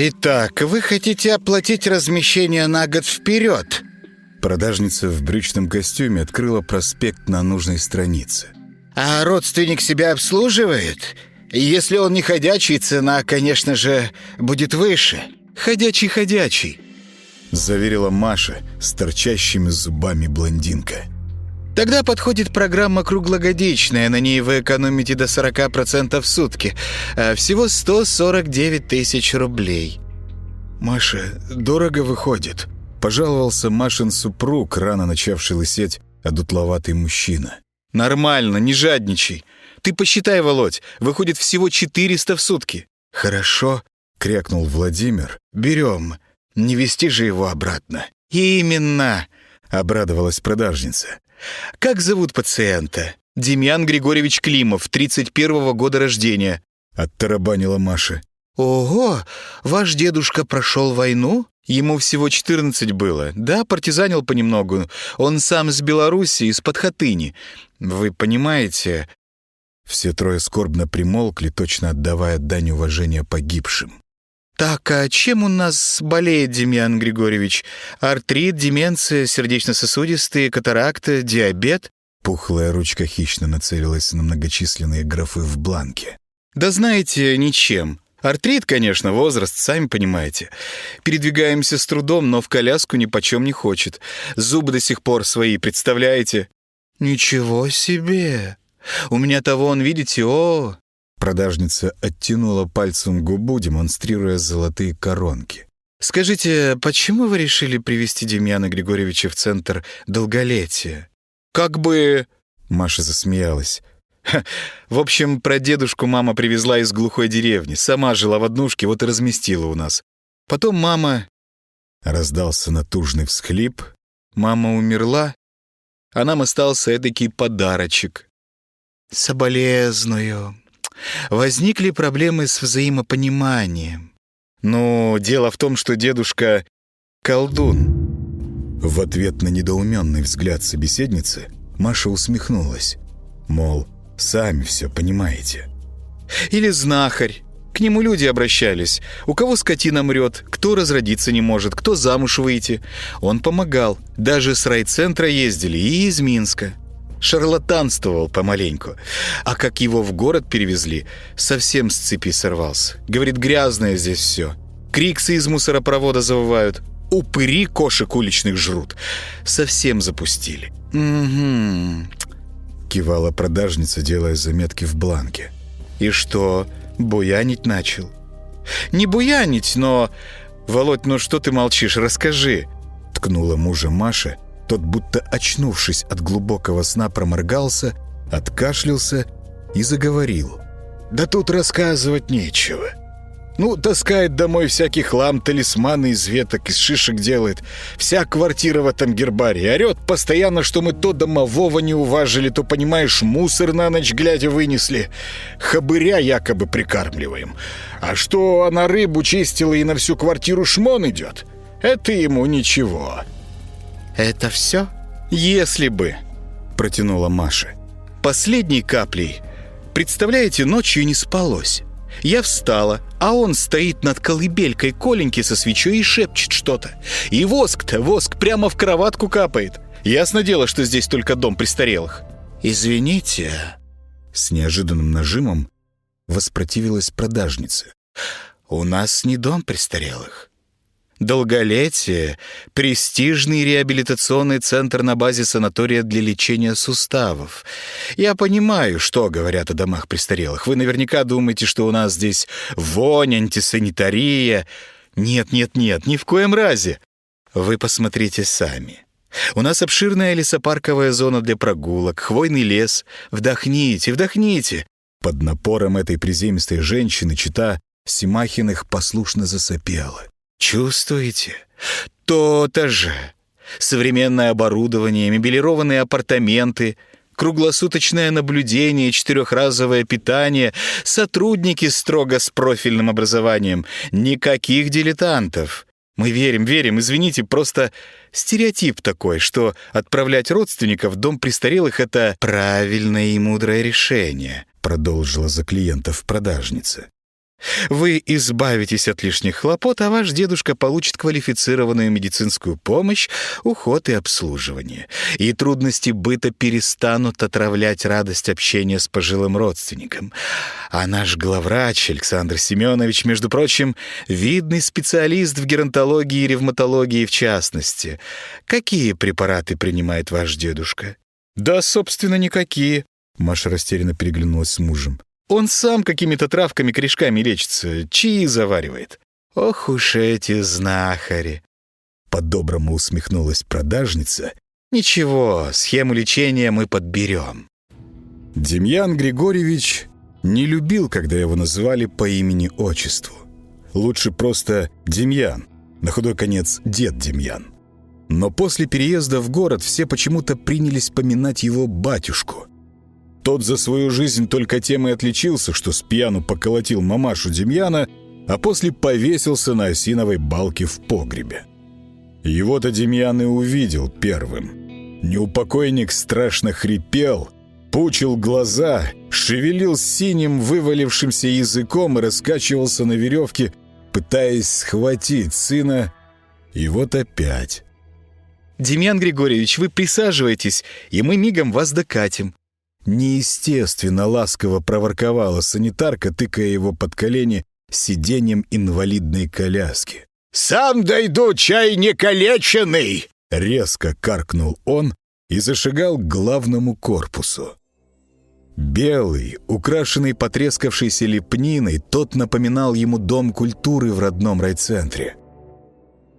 Итак, вы хотите оплатить размещение на год вперед? Продажница в брючном костюме открыла проспект на нужной странице. А родственник себя обслуживает? Если он не ходячий, цена, конечно же, будет выше. Ходячий-ходячий, заверила Маша с торчащими зубами блондинка. Тогда подходит программа круглогодичная, на ней вы экономите до 40% в сутки. А всего 149 тысяч рублей. «Маша, дорого выходит», — пожаловался Машин супруг, рано начавший лысеть, одутловатый мужчина. «Нормально, не жадничай. Ты посчитай, Володь, выходит всего 400 в сутки». «Хорошо», — крякнул Владимир. «Берем. Не вести же его обратно». «Именно», — обрадовалась продажница. «Как зовут пациента?» «Демьян Григорьевич Климов, 31-го года рождения», — оттарабанила Маша. «Ого! Ваш дедушка прошел войну?» Ему всего 14 было. Да, партизанил понемногу. Он сам с Беларуси, из-под Хатыни. Вы понимаете...» Все трое скорбно примолкли, точно отдавая дань уважения погибшим. «Так, а чем у нас болеет Демьян Григорьевич? Артрит, деменция, сердечно-сосудистые, катаракта, диабет?» Пухлая ручка хищно нацелилась на многочисленные графы в бланке. «Да знаете, ничем. Артрит, конечно, возраст, сами понимаете. Передвигаемся с трудом, но в коляску ни почем не хочет. Зубы до сих пор свои, представляете?» «Ничего себе! У меня того, он, видите, о, Продажница оттянула пальцем губу, демонстрируя золотые коронки. «Скажите, почему вы решили привести Демьяна Григорьевича в центр долголетия?» «Как бы...» — Маша засмеялась. В общем, про дедушку мама привезла из глухой деревни. Сама жила в однушке, вот и разместила у нас. Потом мама...» Раздался натужный всхлип. «Мама умерла, а нам остался эдакий подарочек». «Соболезную», Возникли проблемы с взаимопониманием. Но дело в том, что дедушка — колдун. В ответ на недоуменный взгляд собеседницы Маша усмехнулась. Мол, сами все понимаете. Или знахарь. К нему люди обращались. У кого скотина мрет, кто разродиться не может, кто замуж выйти. Он помогал. Даже с райцентра ездили и из Минска шарлатанствовал помаленьку. А как его в город перевезли, совсем с цепи сорвался. Говорит, грязное здесь все. Криксы из мусоропровода завывают. Упыри кошек уличных жрут. Совсем запустили. «Угу», — кивала продажница, делая заметки в бланке. «И что, буянить начал?» «Не буянить, но...» «Володь, ну что ты молчишь? Расскажи!» Ткнула мужа Маша — тот, будто очнувшись от глубокого сна, проморгался, откашлялся и заговорил. «Да тут рассказывать нечего. Ну, таскает домой всякий хлам, талисманы из веток, из шишек делает. Вся квартира в этом гербарии. Орет постоянно, что мы то домового не уважили, то, понимаешь, мусор на ночь глядя вынесли. Хабыря якобы прикармливаем. А что она рыбу чистила и на всю квартиру шмон идет? Это ему ничего». «Это все?» «Если бы», — протянула Маша. «Последней каплей. Представляете, ночью не спалось. Я встала, а он стоит над колыбелькой Коленьки со свечой и шепчет что-то. И воск-то, воск прямо в кроватку капает. Ясно дело, что здесь только дом престарелых». «Извините», — с неожиданным нажимом воспротивилась продажница. «У нас не дом престарелых. Долголетие — престижный реабилитационный центр на базе санатория для лечения суставов. Я понимаю, что говорят о домах престарелых. Вы наверняка думаете, что у нас здесь вонь, антисанитария. Нет, нет, нет, ни в коем разе. Вы посмотрите сами. У нас обширная лесопарковая зона для прогулок, хвойный лес. Вдохните, вдохните. Под напором этой приземистой женщины чита Симахиных послушно засопела. Чувствуете? То-то же. Современное оборудование, мебелированные апартаменты, круглосуточное наблюдение, четырехразовое питание, сотрудники строго с профильным образованием. Никаких дилетантов. Мы верим, верим, извините, просто стереотип такой, что отправлять родственников в дом престарелых — это правильное и мудрое решение, продолжила за клиентов продажница. Вы избавитесь от лишних хлопот, а ваш дедушка получит квалифицированную медицинскую помощь, уход и обслуживание. И трудности быта перестанут отравлять радость общения с пожилым родственником. А наш главврач Александр Семенович, между прочим, видный специалист в геронтологии и ревматологии в частности. Какие препараты принимает ваш дедушка? Да, собственно, никакие. Маша растерянно переглянулась с мужем. Он сам какими-то травками-корешками лечится, чаи заваривает. Ох уж эти знахари!» По-доброму усмехнулась продажница. «Ничего, схему лечения мы подберем». Демьян Григорьевич не любил, когда его называли по имени-отчеству. Лучше просто Демьян, на худой конец дед Демьян. Но после переезда в город все почему-то принялись поминать его батюшку. Тот за свою жизнь только тем и отличился, что с пьяну поколотил мамашу Демьяна, а после повесился на осиновой балке в погребе. Его-то Демьян и увидел первым. Неупокойник страшно хрипел, пучил глаза, шевелил синим вывалившимся языком и раскачивался на веревке, пытаясь схватить сына. И вот опять. «Демьян Григорьевич, вы присаживайтесь, и мы мигом вас докатим», Неестественно ласково проворковала санитарка, тыкая его под колени сиденьем инвалидной коляски. «Сам дойду, чай не калеченный!» Резко каркнул он и зашагал к главному корпусу. Белый, украшенный потрескавшейся лепниной, тот напоминал ему дом культуры в родном райцентре.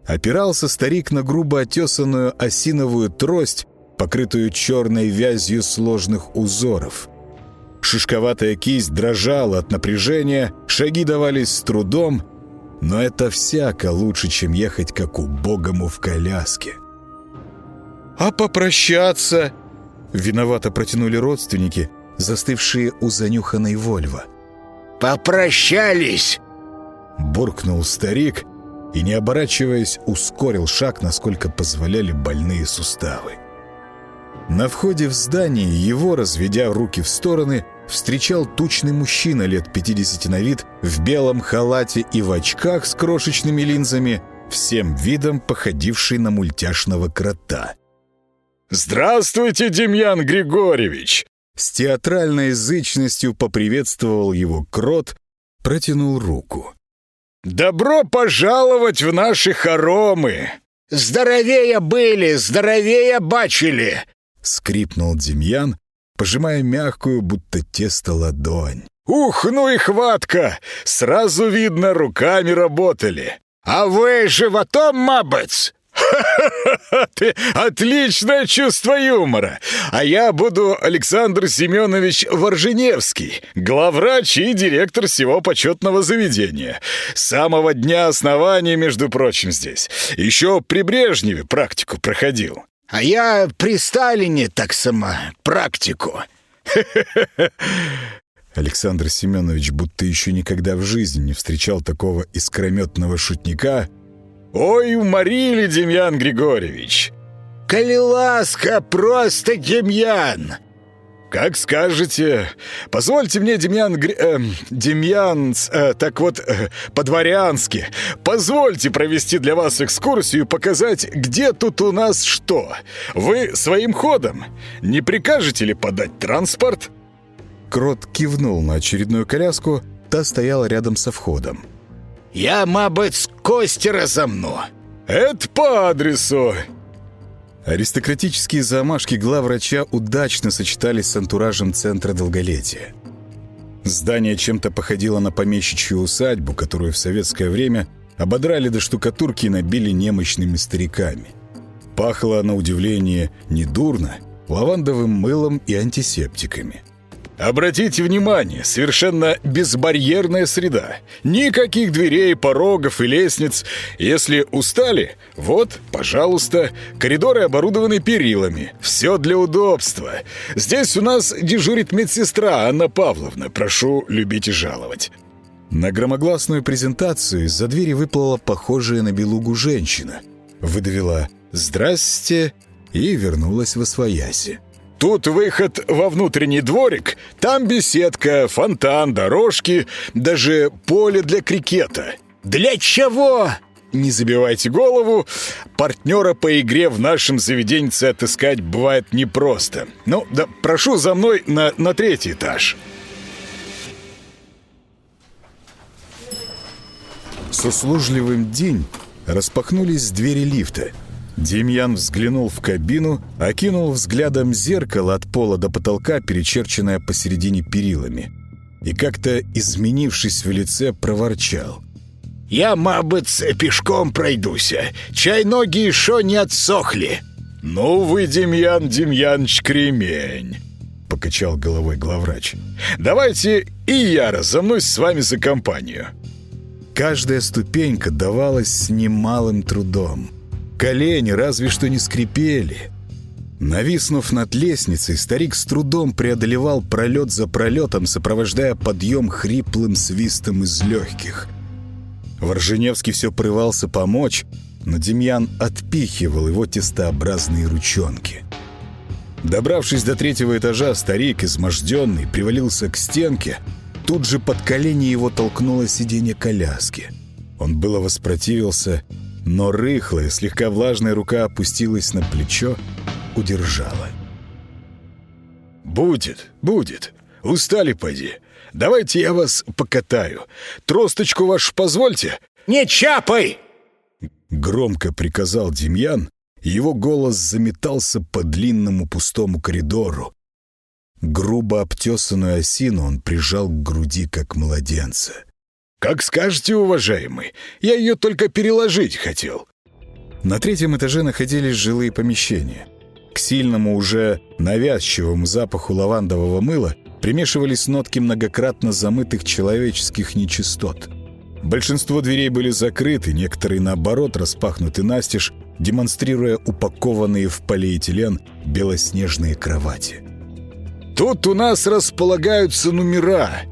Опирался старик на грубо отесанную осиновую трость, покрытую черной вязью сложных узоров. Шишковатая кисть дрожала от напряжения, шаги давались с трудом, но это всяко лучше, чем ехать как убогому в коляске. «А попрощаться?» Виновато протянули родственники, застывшие у занюханной Вольво. «Попрощались!» Буркнул старик и, не оборачиваясь, ускорил шаг, насколько позволяли больные суставы. На входе в здание его, разведя руки в стороны, встречал тучный мужчина лет 50 на вид в белом халате и в очках с крошечными линзами, всем видом походивший на мультяшного крота. «Здравствуйте, Демьян Григорьевич!» С театральной язычностью поприветствовал его крот, протянул руку. «Добро пожаловать в наши хоромы!» «Здоровее были, здоровее бачили!» — скрипнул Демьян, пожимая мягкую, будто тесто ладонь. «Ух, ну и хватка! Сразу видно, руками работали! А вы животом, мабыц!» «Ха-ха-ха! Ты отличное чувство юмора! А я буду Александр Семенович Ворженевский, главврач и директор всего почетного заведения. С самого дня основания, между прочим, здесь. Еще при Брежневе практику проходил. А я при Сталине, так сама, практику. Александр Семенович будто еще никогда в жизни не встречал такого искрометного шутника. «Ой, уморили, Демьян Григорьевич!» «Коли ласка, просто Демьян!» «Как скажете. Позвольте мне, Демьян... Гри... Э, Демьян... Э, так вот, э, по-дворянски. Позвольте провести для вас экскурсию и показать, где тут у нас что. Вы своим ходом. Не прикажете ли подать транспорт?» Крот кивнул на очередную коляску, та стояла рядом со входом. «Я, мабыть, кости разомну». «Это по адресу. Аристократические замашки главврача удачно сочетались с антуражем Центра долголетия. Здание чем-то походило на помещичью усадьбу, которую в советское время ободрали до штукатурки и набили немощными стариками. Пахло, на удивление, недурно, лавандовым мылом и антисептиками. Обратите внимание, совершенно безбарьерная среда. Никаких дверей, порогов и лестниц. Если устали, вот, пожалуйста, коридоры оборудованы перилами. Все для удобства. Здесь у нас дежурит медсестра Анна Павловна. Прошу любить и жаловать. На громогласную презентацию из-за двери выплыла похожая на белугу женщина. Выдавила «Здрасте» и вернулась во свояси. Тут выход во внутренний дворик, там беседка, фонтан, дорожки, даже поле для крикета. Для чего? Не забивайте голову, партнера по игре в нашем заведении отыскать бывает непросто. Ну, да прошу за мной на, на третий этаж. С услужливым день распахнулись двери лифта. Демьян взглянул в кабину, окинул взглядом зеркало от пола до потолка, перечерченное посередине перилами. И как-то, изменившись в лице, проворчал. «Я, мабыц, пешком пройдуся. Чай ноги еще не отсохли». «Ну вы, Демьян Демьяныч Кремень!» — покачал головой главврач. «Давайте и я разомнусь с вами за компанию». Каждая ступенька давалась с немалым трудом. Колени разве что не скрипели. Нависнув над лестницей, старик с трудом преодолевал пролет за пролетом, сопровождая подъем хриплым свистом из легких. Ворженевский все прывался помочь, но Демьян отпихивал его тестообразные ручонки. Добравшись до третьего этажа, старик, изможденный, привалился к стенке — Тут же под колени его толкнуло сиденье коляски. Он было воспротивился, но рыхлая, слегка влажная рука опустилась на плечо, удержала. «Будет, будет. Устали, поди. Давайте я вас покатаю. Тросточку вашу позвольте». «Не чапай!» Громко приказал Демьян, его голос заметался по длинному пустому коридору, Грубо обтесанную осину он прижал к груди, как младенца. «Как скажете, уважаемый, я ее только переложить хотел». На третьем этаже находились жилые помещения. К сильному, уже навязчивому запаху лавандового мыла примешивались нотки многократно замытых человеческих нечистот. Большинство дверей были закрыты, некоторые, наоборот, распахнуты настежь, демонстрируя упакованные в полиэтилен белоснежные кровати. «Тут у нас располагаются номера!»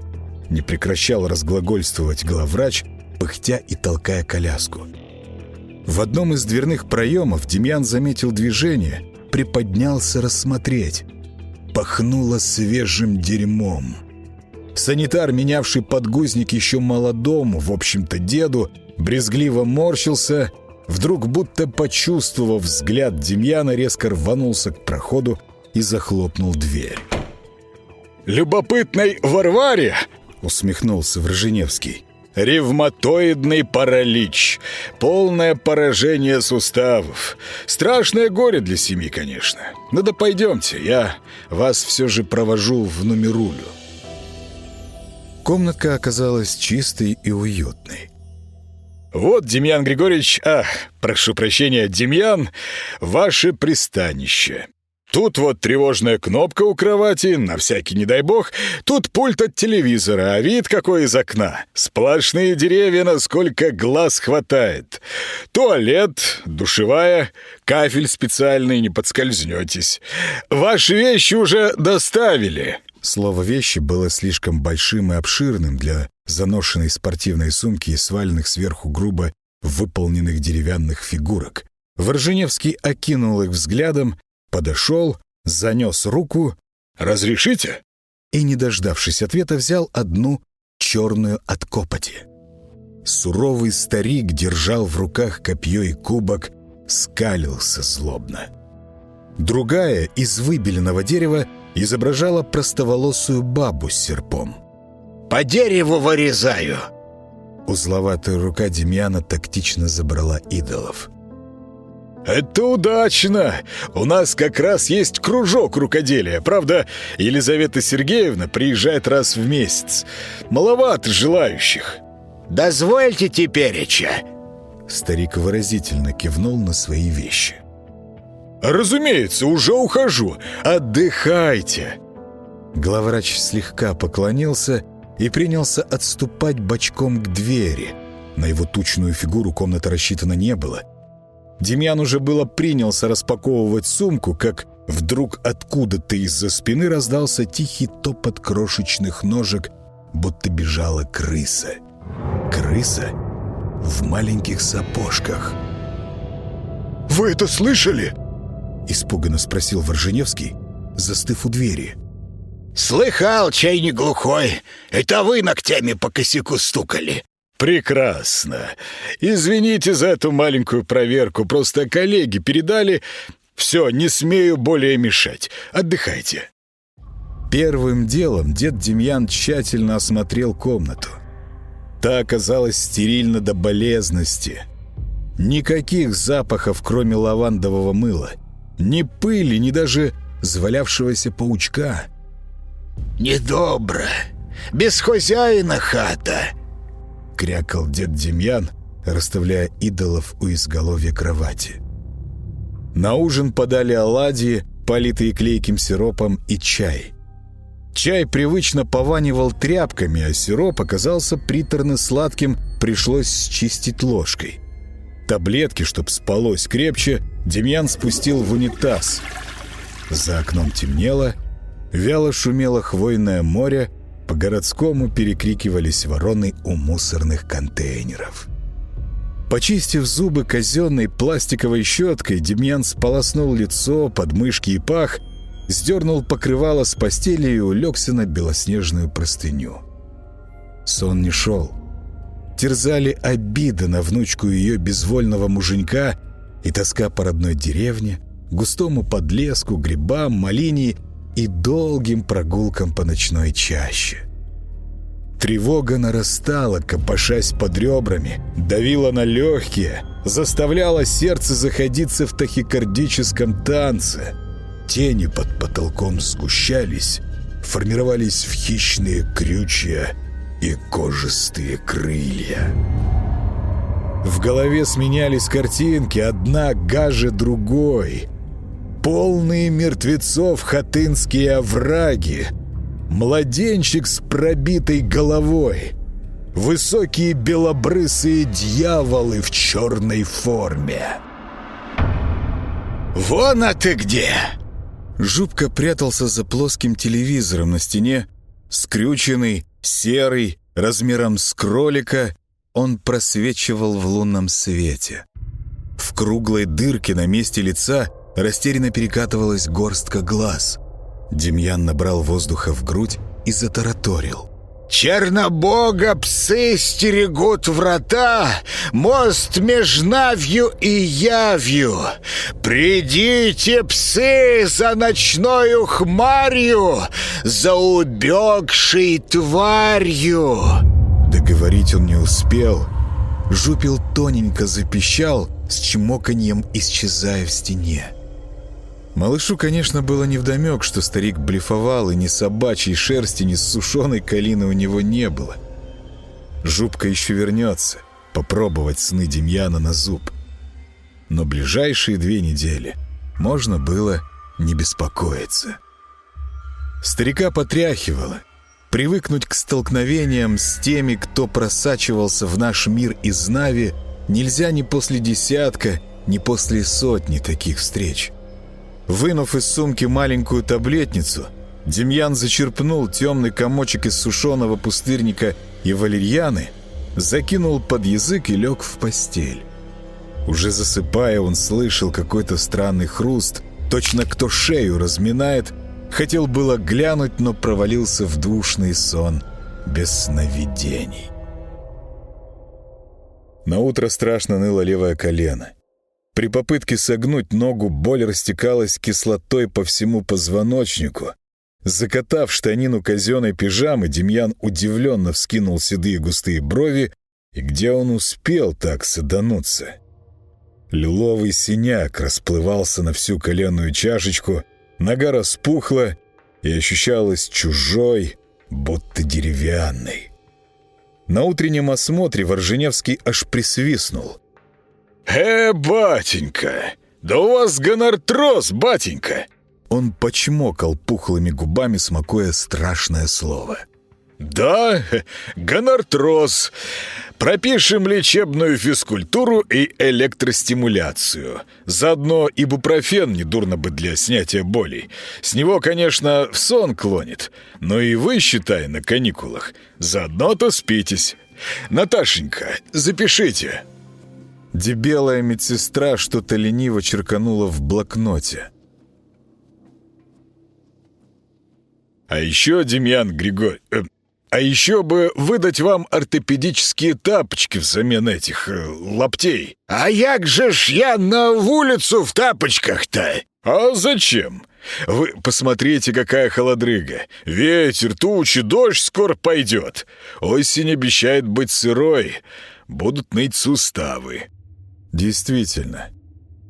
Не прекращал разглагольствовать главврач, пыхтя и толкая коляску. В одном из дверных проемов Демьян заметил движение, приподнялся рассмотреть. Пахнуло свежим дерьмом. Санитар, менявший подгузник еще молодому, в общем-то, деду, брезгливо морщился, вдруг, будто почувствовав взгляд Демьяна, резко рванулся к проходу и захлопнул дверь любопытной Варваре!» — усмехнулся Врженевский. «Ревматоидный паралич. Полное поражение суставов. Страшное горе для семьи, конечно. Ну да пойдемте, я вас все же провожу в номерулю». Комнатка оказалась чистой и уютной. «Вот, Демьян Григорьевич, ах, прошу прощения, Демьян, ваше пристанище. Тут вот тревожная кнопка у кровати, на всякий не дай бог. Тут пульт от телевизора, а вид какой из окна. Сплошные деревья, насколько глаз хватает. Туалет, душевая, кафель специальный, не подскользнетесь. Ваши вещи уже доставили. Слово «вещи» было слишком большим и обширным для заношенной спортивной сумки и сваленных сверху грубо выполненных деревянных фигурок. Ворженевский окинул их взглядом, подошел, занес руку «Разрешите?» и, не дождавшись ответа, взял одну черную от копоти. Суровый старик держал в руках копье и кубок, скалился злобно. Другая, из выбеленного дерева, изображала простоволосую бабу с серпом. «По дереву вырезаю!» Узловатая рука Демьяна тактично забрала идолов. «Это удачно! У нас как раз есть кружок рукоделия. Правда, Елизавета Сергеевна приезжает раз в месяц. Маловато желающих». «Дозвольте тепереча!» Старик выразительно кивнул на свои вещи. «Разумеется, уже ухожу. Отдыхайте!» Главврач слегка поклонился и принялся отступать бочком к двери. На его тучную фигуру комната рассчитана не было — Демьян уже было принялся распаковывать сумку, как вдруг откуда-то из-за спины раздался тихий топот крошечных ножек, будто бежала крыса. Крыса в маленьких сапожках. «Вы это слышали?» Испуганно спросил Ворженевский, застыв у двери. «Слыхал, чай не глухой. Это вы ногтями по косяку стукали». «Прекрасно. Извините за эту маленькую проверку. Просто коллеги передали. Все, не смею более мешать. Отдыхайте». Первым делом дед Демьян тщательно осмотрел комнату. Та оказалась стерильна до болезности. Никаких запахов, кроме лавандового мыла. Ни пыли, ни даже завалявшегося паучка. «Недобро. Без хозяина хата», — крякал дед Демьян, расставляя идолов у изголовья кровати. На ужин подали оладьи, политые клейким сиропом, и чай. Чай привычно пованивал тряпками, а сироп оказался приторно-сладким, пришлось счистить ложкой. Таблетки, чтоб спалось крепче, Демьян спустил в унитаз. За окном темнело, вяло шумело хвойное море, по-городскому перекрикивались вороны у мусорных контейнеров. Почистив зубы казенной пластиковой щеткой, Демьян сполоснул лицо, подмышки и пах, сдернул покрывало с постели и улегся на белоснежную простыню. Сон не шел. Терзали обиды на внучку ее безвольного муженька и тоска по родной деревне, густому подлеску, грибам, малине и долгим прогулкам по ночной чаще. Тревога нарастала, копошась под ребрами, давила на легкие, заставляла сердце заходиться в тахикардическом танце. Тени под потолком сгущались, формировались в хищные крючья и кожистые крылья. В голове сменялись картинки, одна гаже другой. Полные мертвецов хатынские овраги, Младенчик с пробитой головой. Высокие белобрысые дьяволы в черной форме. «Вон а ты где!» Жубка прятался за плоским телевизором на стене, скрюченный, серый, размером с кролика, он просвечивал в лунном свете. В круглой дырке на месте лица растерянно перекатывалась горстка глаз. Демьян набрал воздуха в грудь и затараторил. «Чернобога псы стерегут врата, мост меж Навью и Явью. Придите, псы, за ночною хмарью, за убегшей тварью!» Договорить он не успел. Жупил тоненько запищал, с чмоканьем исчезая в стене. Малышу, конечно, было невдомек, что старик блефовал, и ни собачьей шерсти, ни сушеной калины у него не было. Жупка еще вернется, попробовать сны Демьяна на зуб. Но ближайшие две недели можно было не беспокоиться. Старика потряхивало. Привыкнуть к столкновениям с теми, кто просачивался в наш мир из Нави, нельзя ни после десятка, ни после сотни таких встреч. Вынув из сумки маленькую таблетницу, Демьян зачерпнул темный комочек из сушеного пустырника и валерьяны, закинул под язык и лег в постель. Уже засыпая, он слышал какой-то странный хруст, точно кто шею разминает, хотел было глянуть, но провалился в душный сон без сновидений. На утро страшно ныло левое колено. При попытке согнуть ногу боль растекалась кислотой по всему позвоночнику. Закатав штанину казенной пижамы, Демьян удивленно вскинул седые густые брови, и где он успел так садануться? Лиловый синяк расплывался на всю коленную чашечку, нога распухла и ощущалась чужой, будто деревянной. На утреннем осмотре Ворженевский аж присвистнул — «Э, батенька! Да у вас гонартроз, батенька!» Он почмокал пухлыми губами, смакуя страшное слово. «Да, гонартроз. Пропишем лечебную физкультуру и электростимуляцию. Заодно ибупрофен недурно бы для снятия болей. С него, конечно, в сон клонит. Но и вы, считай, на каникулах. Заодно-то спитесь. Наташенька, запишите». Дебелая медсестра что-то лениво черканула в блокноте. А еще, Демьян Григорь... Э, а еще бы выдать вам ортопедические тапочки взамен этих э, лаптей. А як же ж я на улицу в тапочках-то? А зачем? Вы посмотрите, какая холодрыга. Ветер, тучи, дождь скоро пойдет. Осень обещает быть сырой. Будут ныть суставы. Действительно,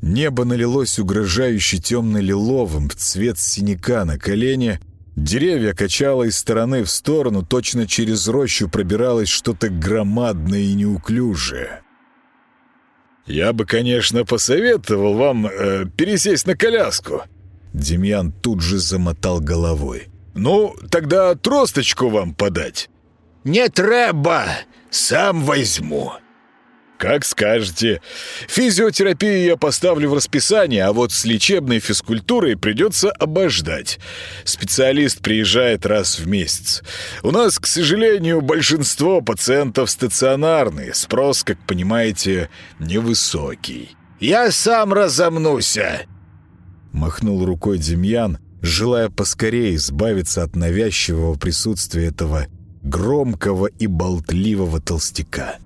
небо налилось угрожающе темно-лиловым в цвет синяка на колене, Деревья качало из стороны в сторону, точно через рощу пробиралось что-то громадное и неуклюжее. «Я бы, конечно, посоветовал вам э, пересесть на коляску». Демьян тут же замотал головой. «Ну, тогда тросточку вам подать». «Не треба, сам возьму». «Как скажете. Физиотерапию я поставлю в расписание, а вот с лечебной физкультурой придется обождать. Специалист приезжает раз в месяц. У нас, к сожалению, большинство пациентов стационарные. Спрос, как понимаете, невысокий». «Я сам разомнуся!» Махнул рукой Демьян, желая поскорее избавиться от навязчивого присутствия этого громкого и болтливого толстяка.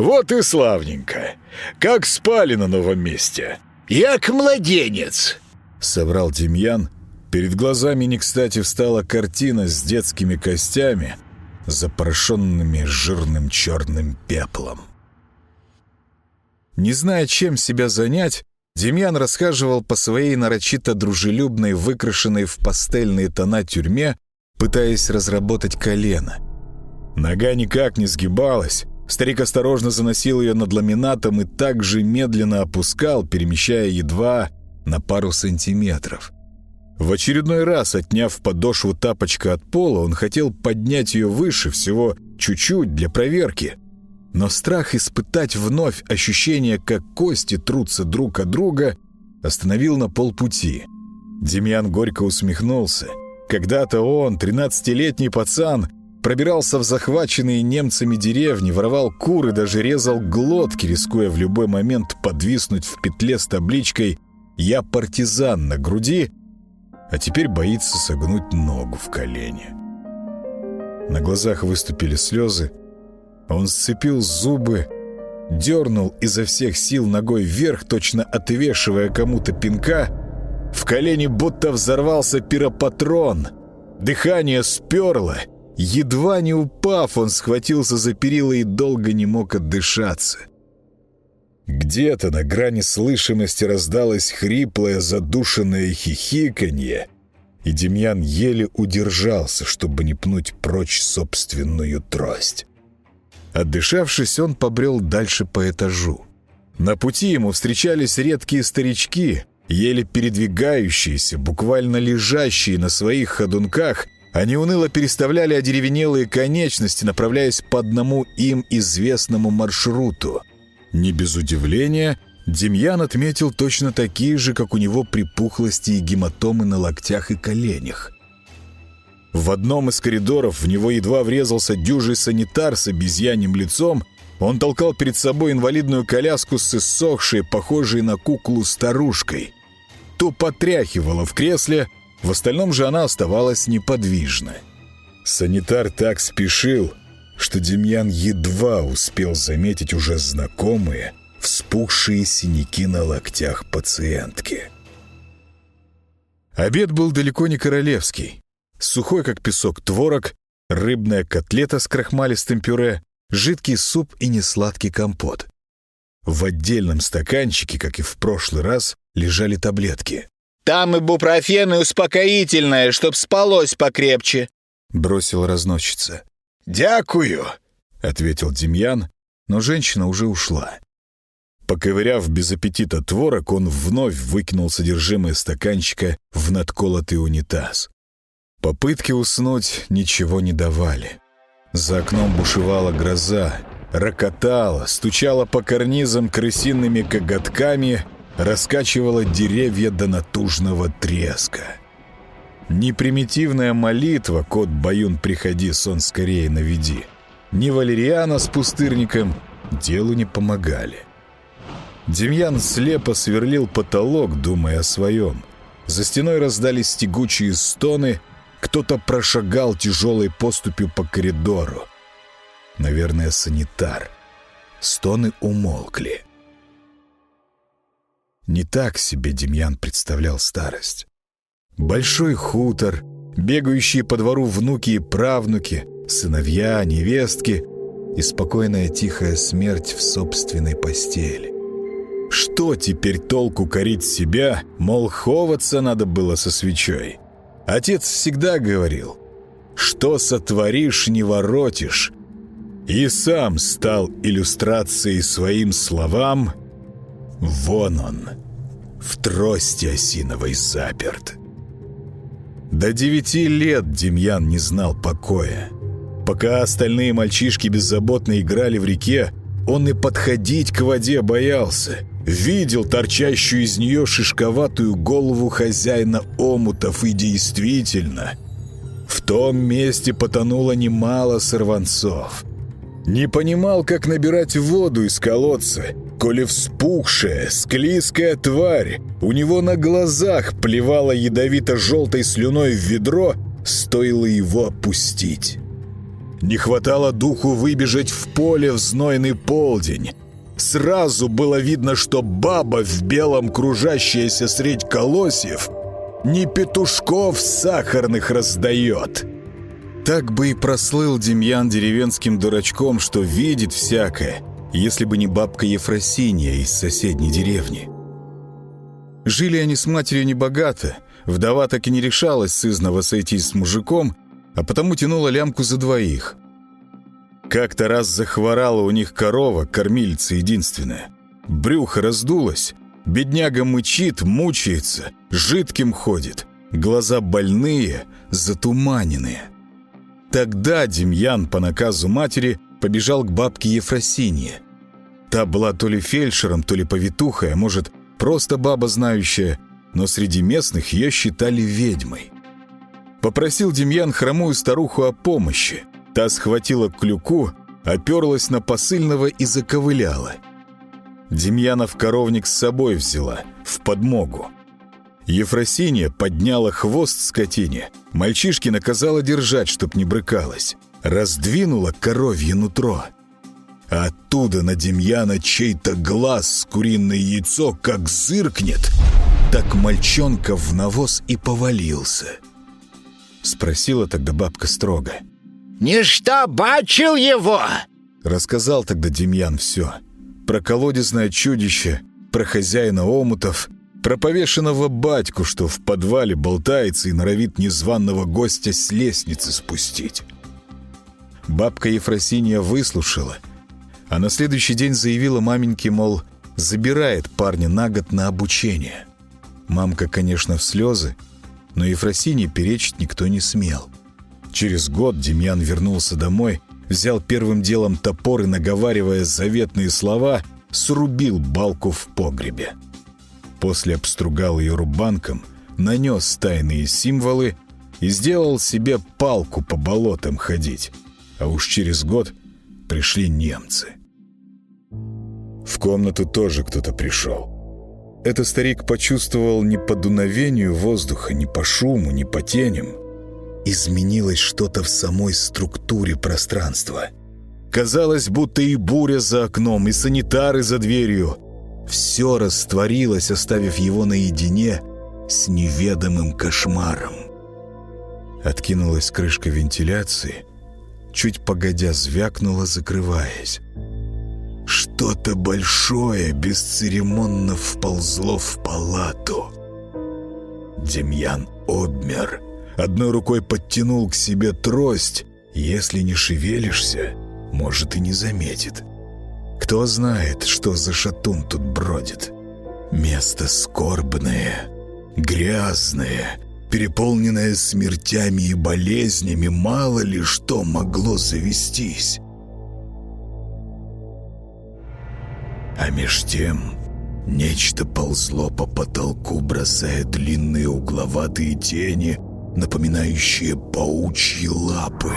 «Вот и славненько! Как спали на новом месте!» «Як младенец!» — соврал Демьян. Перед глазами не кстати встала картина с детскими костями, запорошенными жирным черным пеплом. Не зная, чем себя занять, Демьян расхаживал по своей нарочито дружелюбной, выкрашенной в пастельные тона тюрьме, пытаясь разработать колено. Нога никак не сгибалась, Старик осторожно заносил ее над ламинатом и так же медленно опускал, перемещая едва на пару сантиметров. В очередной раз, отняв подошву тапочка от пола, он хотел поднять ее выше, всего чуть-чуть для проверки. Но страх испытать вновь ощущение, как кости трутся друг от друга, остановил на полпути. Демьян горько усмехнулся. Когда-то он, тринадцатилетний пацан, Пробирался в захваченные немцами деревни, воровал куры, даже резал глотки, рискуя в любой момент подвиснуть в петле с табличкой «Я партизан» на груди, а теперь боится согнуть ногу в колене. На глазах выступили слезы, он сцепил зубы, дернул изо всех сил ногой вверх, точно отвешивая кому-то пинка. В колене будто взорвался пиропатрон. Дыхание сперло — Едва не упав, он схватился за перила и долго не мог отдышаться. Где-то на грани слышимости раздалось хриплое задушенное хихиканье, и Демьян еле удержался, чтобы не пнуть прочь собственную трость. Отдышавшись, он побрел дальше по этажу. На пути ему встречались редкие старички, еле передвигающиеся, буквально лежащие на своих ходунках — они уныло переставляли одеревенелые конечности, направляясь по одному им известному маршруту. Не без удивления, Демьян отметил точно такие же, как у него припухлости и гематомы на локтях и коленях. В одном из коридоров в него едва врезался дюжий санитар с обезьяньим лицом. Он толкал перед собой инвалидную коляску с иссохшей, похожей на куклу старушкой. То потряхивала в кресле, в остальном же она оставалась неподвижна. Санитар так спешил, что Демьян едва успел заметить уже знакомые, вспухшие синяки на локтях пациентки. Обед был далеко не королевский. Сухой, как песок, творог, рыбная котлета с крахмалистым пюре, жидкий суп и несладкий компот. В отдельном стаканчике, как и в прошлый раз, лежали таблетки. Там и бупрофен, и успокоительное, чтоб спалось покрепче», — бросила разносчица. «Дякую», — ответил Демьян, но женщина уже ушла. Поковыряв без аппетита творог, он вновь выкинул содержимое стаканчика в надколотый унитаз. Попытки уснуть ничего не давали. За окном бушевала гроза, рокотала, стучала по карнизам крысиными коготками — раскачивала деревья до натужного треска. Ни примитивная молитва «Кот Баюн, приходи, сон скорее наведи», ни валериана с пустырником делу не помогали. Демьян слепо сверлил потолок, думая о своем. За стеной раздались тягучие стоны, кто-то прошагал тяжелой поступью по коридору. Наверное, санитар. Стоны умолкли. Не так себе Демьян представлял старость. Большой хутор, бегающие по двору внуки и правнуки, сыновья, невестки и спокойная тихая смерть в собственной постели. Что теперь толку корить себя, мол, ховаться надо было со свечой? Отец всегда говорил, что сотворишь, не воротишь. И сам стал иллюстрацией своим словам «Вон он, в трости осиновой заперт». До девяти лет Демьян не знал покоя. Пока остальные мальчишки беззаботно играли в реке, он и подходить к воде боялся. Видел торчащую из нее шишковатую голову хозяина омутов и действительно, в том месте потонуло немало сорванцов. Не понимал, как набирать воду из колодца, коли вспухшая, склизкая тварь у него на глазах плевала ядовито-желтой слюной в ведро, стоило его опустить. Не хватало духу выбежать в поле в знойный полдень. Сразу было видно, что баба в белом, кружащаяся средь колосьев, не петушков сахарных раздает. Так бы и прослыл Демьян деревенским дурачком, что видит всякое, если бы не бабка Ефросинья из соседней деревни. Жили они с матерью небогато, вдова так и не решалась сызново сойтись с мужиком, а потому тянула лямку за двоих. Как-то раз захворала у них корова, кормильца единственная. Брюхо раздулось, бедняга мычит, мучается, жидким ходит, глаза больные, затуманенные. Тогда Демьян по наказу матери побежал к бабке Ефросинье. Та была то ли фельдшером, то ли повитухой, а может, просто баба знающая, но среди местных ее считали ведьмой. Попросил Демьян хромую старуху о помощи. Та схватила клюку, оперлась на посыльного и заковыляла. Демьяна в коровник с собой взяла, в подмогу. Ефросинья подняла хвост скотине, мальчишки наказала держать, чтоб не брыкалась, раздвинула коровье нутро. А оттуда на Демьяна чей-то глаз с куриное яйцо как зыркнет, так мальчонка в навоз и повалился. Спросила тогда бабка строго — «Ничто бачил его!» Рассказал тогда Демьян все. Про колодезное чудище, про хозяина омутов, про повешенного батьку, что в подвале болтается и норовит незваного гостя с лестницы спустить. Бабка Ефросинья выслушала, а на следующий день заявила маменьке, мол, забирает парня на год на обучение. Мамка, конечно, в слезы, но Ефросинье перечить никто не смел. Через год Демьян вернулся домой, взял первым делом топор и, наговаривая заветные слова, срубил балку в погребе. После обстругал ее рубанком, нанес тайные символы и сделал себе палку по болотам ходить. А уж через год пришли немцы. В комнату тоже кто-то пришел. Это старик почувствовал не по дуновению воздуха, не по шуму, не по теням, изменилось что-то в самой структуре пространства. Казалось, будто и буря за окном, и санитары за дверью. Все растворилось, оставив его наедине с неведомым кошмаром. Откинулась крышка вентиляции, чуть погодя звякнула, закрываясь. Что-то большое бесцеремонно вползло в палату. Демьян обмер — Одной рукой подтянул к себе трость. Если не шевелишься, может и не заметит. Кто знает, что за шатун тут бродит. Место скорбное, грязное, переполненное смертями и болезнями, мало ли что могло завестись. А меж тем нечто ползло по потолку, бросая длинные угловатые тени — напоминающие паучьи лапы.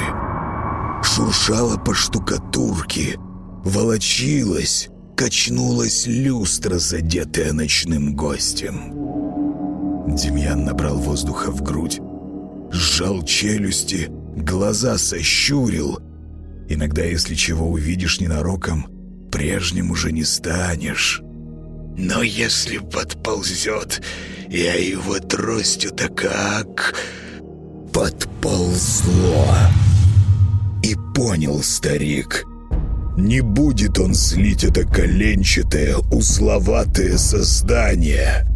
Шуршала по штукатурке, волочилась, качнулась люстра, задетая ночным гостем. Демьян набрал воздуха в грудь. сжал челюсти, глаза сощурил. Иногда, если чего увидишь ненароком, прежним уже не станешь. Но если подползет, я его тростью-то как... Подползло. И понял старик. Не будет он злить это коленчатое, узловатое создание.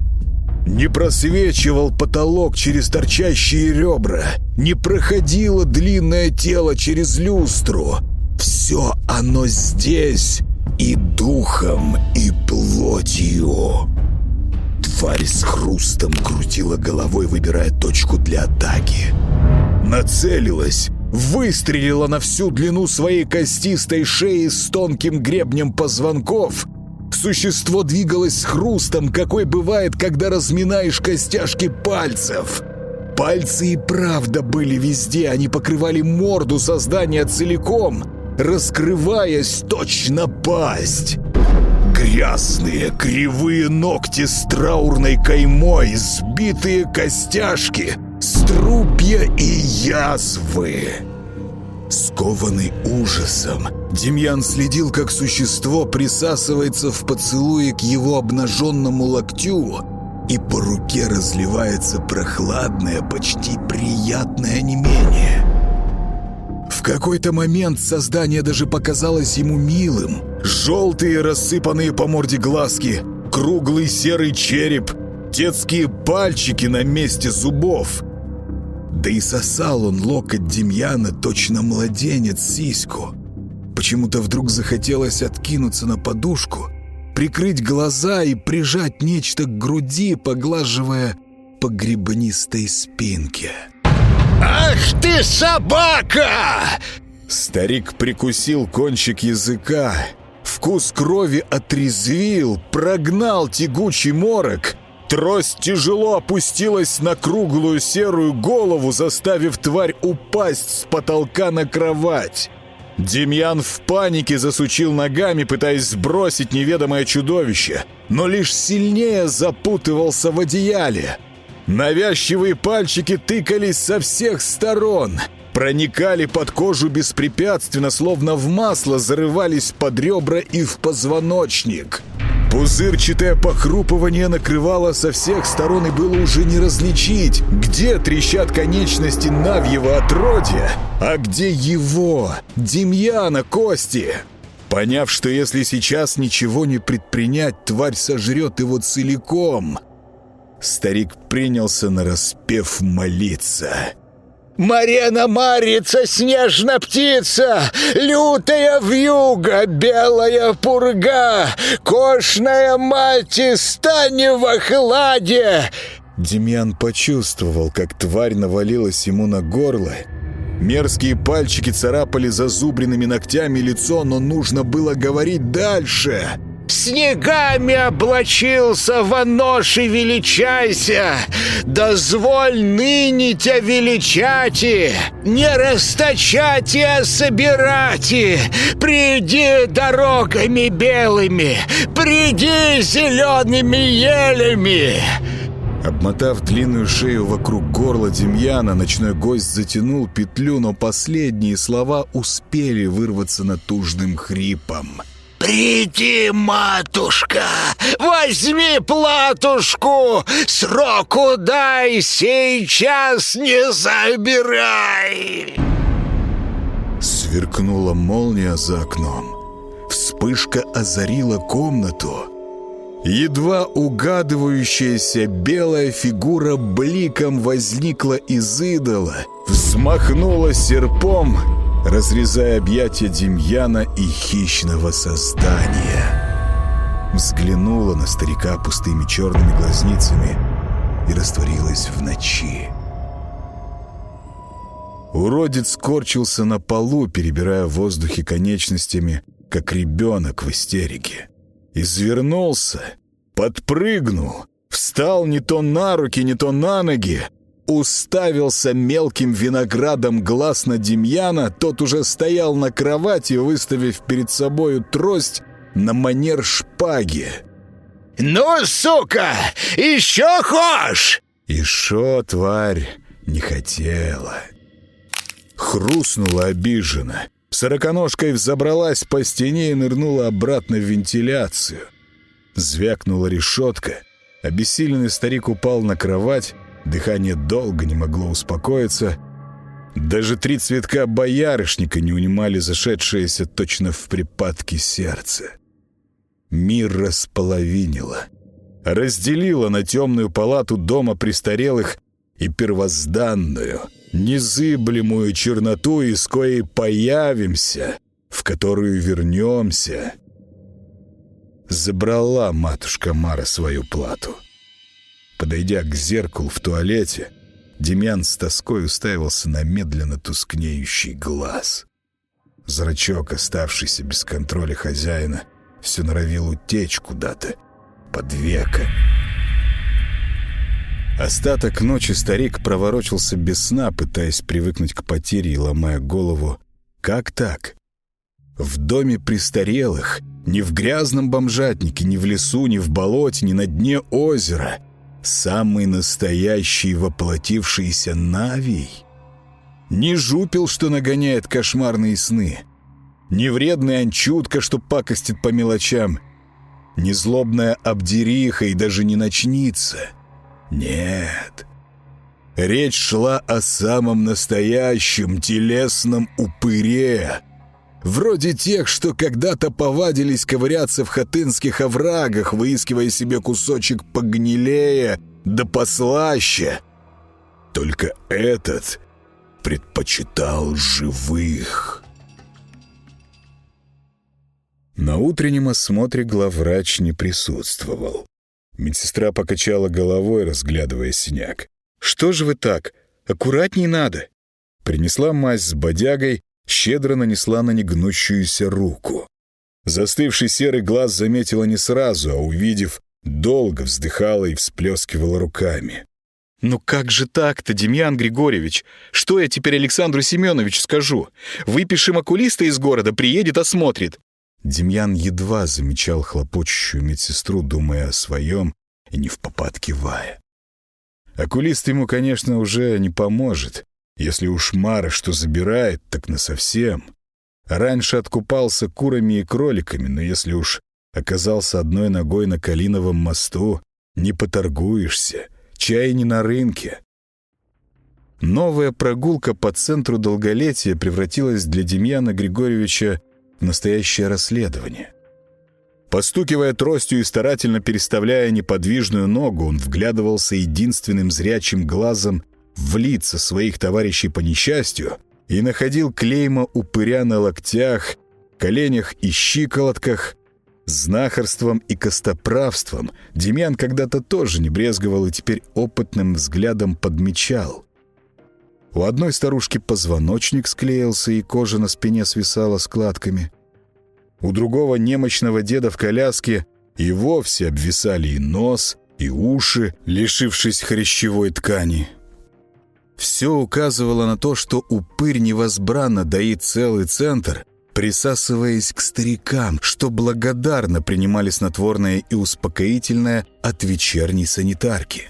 Не просвечивал потолок через торчащие ребра, не проходило длинное тело через люстру. Все оно здесь, и духом, и плотью. Тварь с хрустом крутила головой, выбирая точку для атаки. Нацелилась, выстрелила на всю длину своей костистой шеи с тонким гребнем позвонков. Существо двигалось с хрустом, какой бывает, когда разминаешь костяшки пальцев. Пальцы и правда были везде, они покрывали морду создания целиком, раскрываясь точно пасть. Грязные, кривые ногти с траурной каймой, сбитые костяшки, струпья и язвы. Скованный ужасом, Демьян следил, как существо присасывается в поцелуе к его обнаженному локтю, и по руке разливается прохладное, почти приятное немение. В какой-то момент создание даже показалось ему милым. Желтые, рассыпанные по морде глазки, круглый серый череп, детские пальчики на месте зубов. Да и сосал он локоть Демьяна, точно младенец, сиську. Почему-то вдруг захотелось откинуться на подушку, прикрыть глаза и прижать нечто к груди, поглаживая по гребнистой спинке. «Ах ты собака!» Старик прикусил кончик языка. Вкус крови отрезвил, прогнал тягучий морок — Трость тяжело опустилась на круглую серую голову, заставив тварь упасть с потолка на кровать. Демьян в панике засучил ногами, пытаясь сбросить неведомое чудовище, но лишь сильнее запутывался в одеяле. Навязчивые пальчики тыкались со всех сторон, проникали под кожу беспрепятственно, словно в масло зарывались под ребра и в позвоночник. Пузырчатое похрупывание накрывало со всех сторон и было уже не различить, где трещат конечности Навьего отродья, а где его, Демьяна, кости. Поняв, что если сейчас ничего не предпринять, тварь сожрет его целиком, старик принялся на распев молиться — Марена Марица, снежная птица, лютая вьюга, белая пурга, кошная мать, стань в охладе!» Демьян почувствовал, как тварь навалилась ему на горло. Мерзкие пальчики царапали зазубренными ногтями лицо, но нужно было говорить дальше. Снегами облачился во ноши величайся, дозволь ныне тебя величати, не расточати, а собирати. Приди дорогами белыми, приди зелеными елями. Обмотав длинную шею вокруг горла Демьяна, ночной гость затянул петлю, но последние слова успели вырваться натужным хрипом. «Приди, матушка, возьми платушку, сроку дай, сейчас не забирай!» Сверкнула молния за окном. Вспышка озарила комнату. Едва угадывающаяся белая фигура бликом возникла из идола, взмахнула серпом разрезая объятия Демьяна и хищного создания. Взглянула на старика пустыми черными глазницами и растворилась в ночи. Уродец скорчился на полу, перебирая в воздухе конечностями, как ребенок в истерике. Извернулся, подпрыгнул, встал не то на руки, не то на ноги, уставился мелким виноградом глаз на Демьяна, тот уже стоял на кровати, выставив перед собою трость на манер шпаги. «Ну, сука, еще хошь!» «И шо, тварь, не хотела. Хрустнула обиженно. Сороконожкой взобралась по стене и нырнула обратно в вентиляцию. Звякнула решетка. Обессиленный старик упал на кровать. Дыхание долго не могло успокоиться. Даже три цветка боярышника не унимали зашедшееся точно в припадке сердце. Мир располовинило. Разделило на темную палату дома престарелых и первозданную, незыблемую черноту, из коей появимся, в которую вернемся. Забрала матушка Мара свою плату. Подойдя к зеркалу в туалете, Демьян с тоской уставился на медленно тускнеющий глаз. Зрачок, оставшийся без контроля хозяина, все норовил утечь куда-то под века. Остаток ночи старик проворочился без сна, пытаясь привыкнуть к потере и ломая голову. Как так? В доме престарелых, ни в грязном бомжатнике, ни в лесу, ни в болоте, ни на дне озера. Самый настоящий воплотившийся Навий. Не жупил, что нагоняет кошмарные сны. Не вредный анчутка, что пакостит по мелочам. Не злобная обдериха и даже не ночница — нет. Речь шла о самом настоящем телесном упыре. Вроде тех, что когда-то повадились ковыряться в хатынских оврагах, выискивая себе кусочек погнилее да послаще. Только этот предпочитал живых. На утреннем осмотре главврач не присутствовал. Медсестра покачала головой, разглядывая синяк. «Что же вы так? Аккуратней надо!» Принесла мазь с бодягой, щедро нанесла на негнущуюся руку. Застывший серый глаз заметила не сразу, а увидев, долго вздыхала и всплескивала руками. «Ну как же так-то, Демьян Григорьевич? Что я теперь Александру Семеновичу скажу? Выпишем окулиста из города, приедет, осмотрит. Демьян едва замечал хлопочущую медсестру, думая о своем и не в попад кивая. Окулист ему, конечно, уже не поможет. Если уж Мара что забирает, так насовсем. Раньше откупался курами и кроликами, но если уж оказался одной ногой на Калиновом мосту, не поторгуешься, чай не на рынке. Новая прогулка по центру долголетия превратилась для Демьяна Григорьевича настоящее расследование. Постукивая тростью и старательно переставляя неподвижную ногу, он вглядывался единственным зрячим глазом в лица своих товарищей по несчастью и находил клейма упыря на локтях, коленях и щиколотках. Знахарством и костоправством Демьян когда-то тоже не брезговал и теперь опытным взглядом подмечал. У одной старушки позвоночник склеился, и кожа на спине свисала складками. У другого немощного деда в коляске и вовсе обвисали и нос, и уши, лишившись хрящевой ткани. Все указывало на то, что упырь невозбранно доит целый центр, присасываясь к старикам, что благодарно принимали снотворное и успокоительное от вечерней санитарки.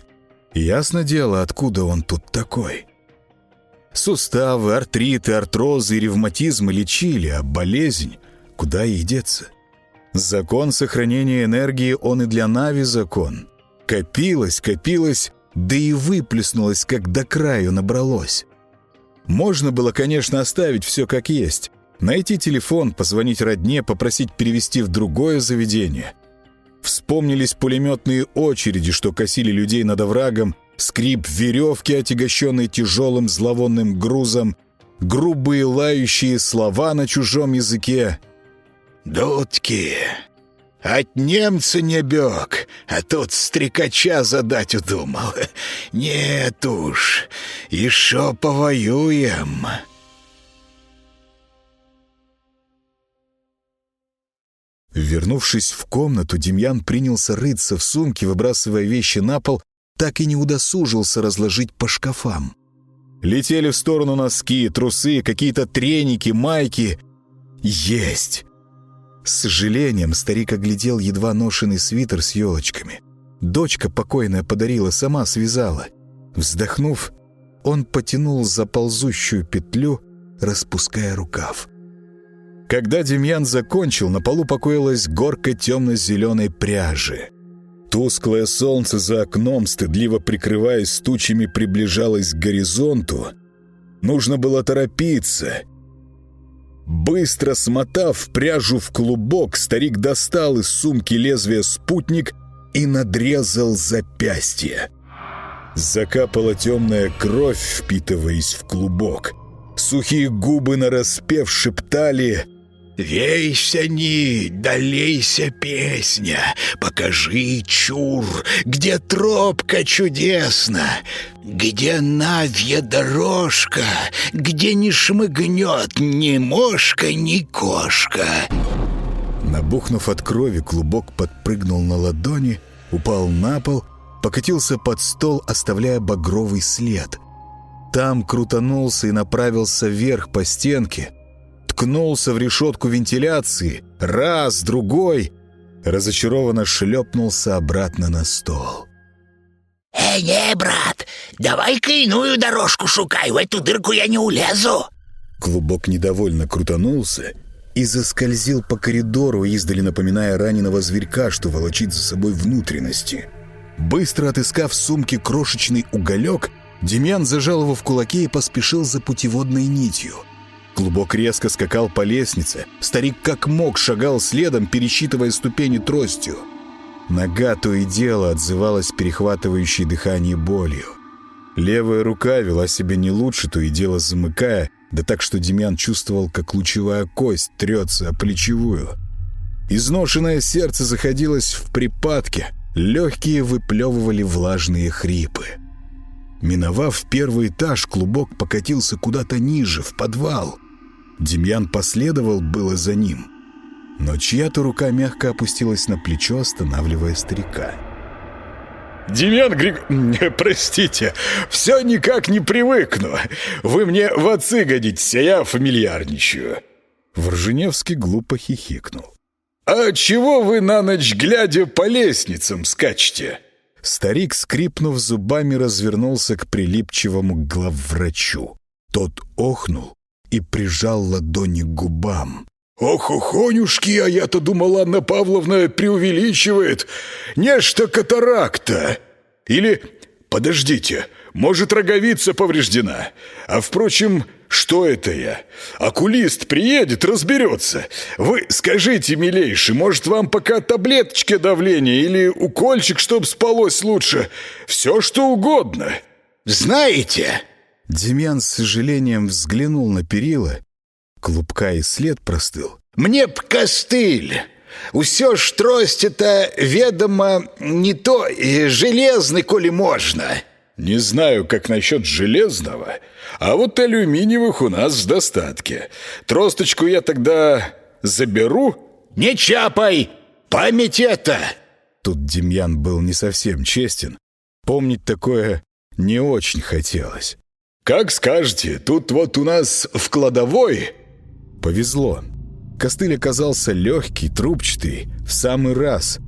Ясно дело, откуда он тут такой. Суставы, артриты, артрозы и ревматизмы лечили, а болезнь куда ей деться? Закон сохранения энергии, он и для Нави закон. Копилось, копилось, да и выплеснулось, как до краю набралось. Можно было, конечно, оставить все как есть. Найти телефон, позвонить родне, попросить перевести в другое заведение. Вспомнились пулеметные очереди, что косили людей над оврагом, скрип веревки, отягощенной тяжелым зловонным грузом, грубые лающие слова на чужом языке. «Дудки, от немца не бег, а тут стрекача задать удумал. Нет уж, еще повоюем». Вернувшись в комнату, Демьян принялся рыться в сумке, выбрасывая вещи на пол так и не удосужился разложить по шкафам. Летели в сторону носки, трусы, какие-то треники, майки. Есть! С сожалением старик оглядел едва ношенный свитер с елочками. Дочка покойная подарила, сама связала. Вздохнув, он потянул за ползущую петлю, распуская рукав. Когда Демьян закончил, на полу покоилась горка темно-зеленой пряжи. Тусклое солнце за окном, стыдливо прикрываясь тучами, приближалось к горизонту. Нужно было торопиться. Быстро смотав пряжу в клубок, старик достал из сумки лезвие спутник и надрезал запястье. Закапала темная кровь, впитываясь в клубок. Сухие губы нараспев шептали «Вейся нить, долейся песня, покажи чур, где тропка чудесна, где навья дорожка, где не шмыгнет ни мошка, ни кошка». Набухнув от крови, клубок подпрыгнул на ладони, упал на пол, покатился под стол, оставляя багровый след. Там крутанулся и направился вверх по стенке, ткнулся в решетку вентиляции, раз, другой, разочарованно шлепнулся обратно на стол. «Э, не, брат, давай-ка иную дорожку шукай, в эту дырку я не улезу!» Клубок недовольно крутанулся и заскользил по коридору, издали напоминая раненого зверька, что волочит за собой внутренности. Быстро отыскав в сумке крошечный уголек, Демьян зажал его в кулаке и поспешил за путеводной нитью — Клубок резко скакал по лестнице. Старик как мог шагал следом, пересчитывая ступени тростью. Нога то и дело отзывалась перехватывающей дыхание болью. Левая рука вела себя не лучше, то и дело замыкая, да так, что Демьян чувствовал, как лучевая кость трется о плечевую. Изношенное сердце заходилось в припадке, легкие выплевывали влажные хрипы. Миновав первый этаж, клубок покатился куда-то ниже, в подвал — Демьян последовал было за ним, но чья-то рука мягко опустилась на плечо, останавливая старика. «Демьян Григ... Простите, все никак не привыкну. Вы мне в отцы годитесь, а я фамильярничаю». Ворженевский глупо хихикнул. «А чего вы на ночь глядя по лестницам скачете?» Старик, скрипнув зубами, развернулся к прилипчивому главврачу. Тот охнул и прижал ладони к губам. «Ох, охонюшки, а я-то думал, Анна Павловна преувеличивает. Нечто катаракта. Или, подождите, может, роговица повреждена. А, впрочем, что это я? Окулист приедет, разберется. Вы скажите, милейший, может, вам пока таблеточки давления или укольчик, чтоб спалось лучше? Все, что угодно». «Знаете...» Демьян с сожалением взглянул на перила. Клубка и след простыл. «Мне б костыль! Усё ж трость это, ведомо, не то и железный, коли можно!» «Не знаю, как насчет железного, а вот алюминиевых у нас в достатке. Тросточку я тогда заберу?» «Не чапай! Память это!» Тут Демьян был не совсем честен. Помнить такое не очень хотелось. «Как скажете, тут вот у нас в кладовой...» Повезло. Костыль оказался легкий, трубчатый, в самый раз.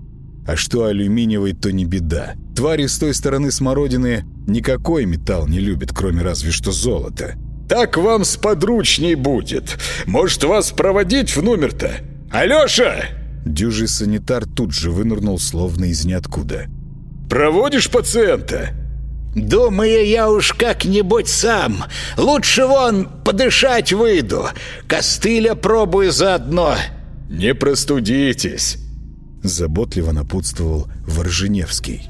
А что алюминиевый, то не беда. Твари с той стороны смородины никакой металл не любят, кроме разве что золота. «Так вам сподручней будет. Может, вас проводить в номер-то? Алеша!» Дюжий санитар тут же вынырнул, словно из ниоткуда. «Проводишь пациента?» Думаю, я уж как-нибудь сам. Лучше вон подышать выйду. Костыля пробую заодно. Не простудитесь. Заботливо напутствовал Ворженевский.